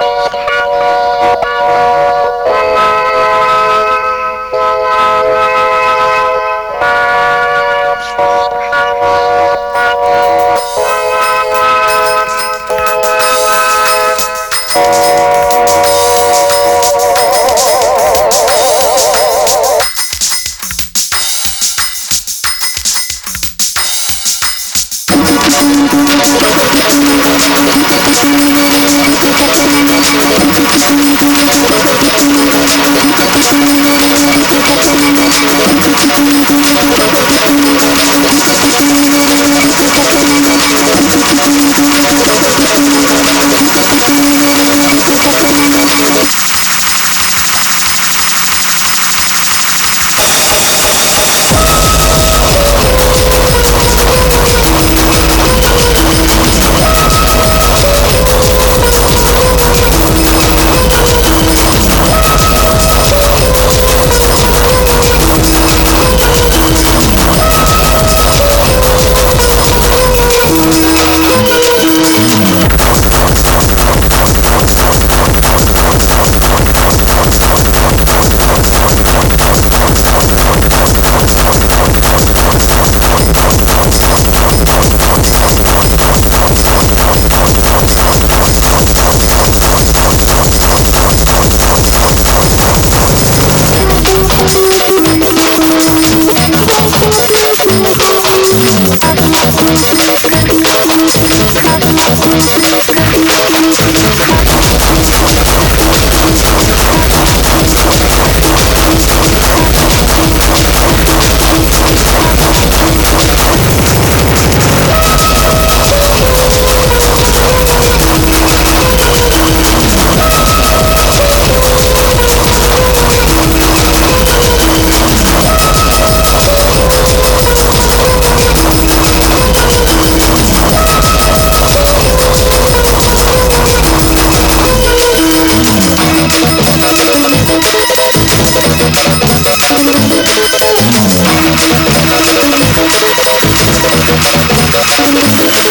Música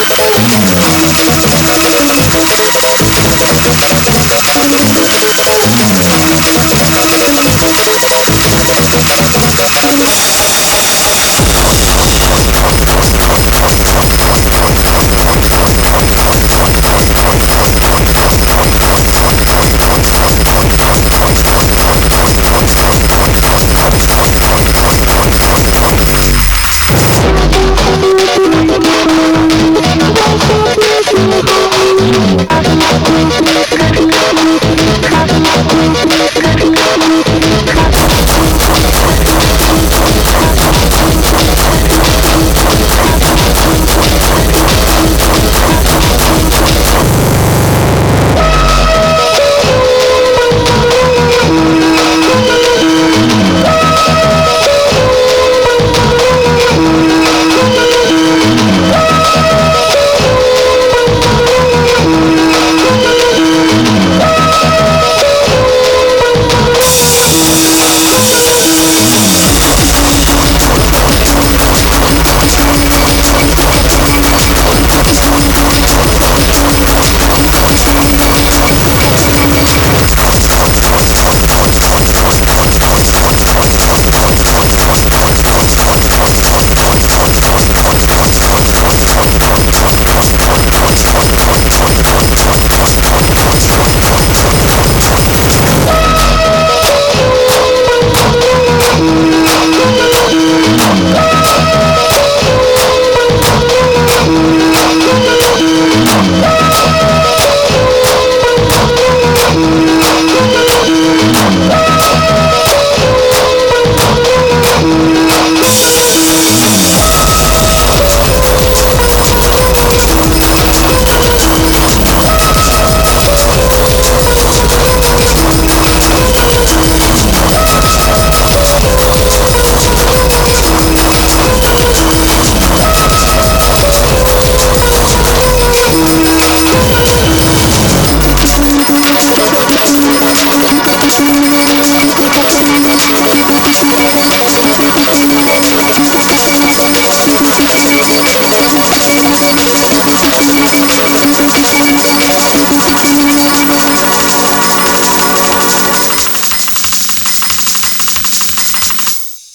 Thank you.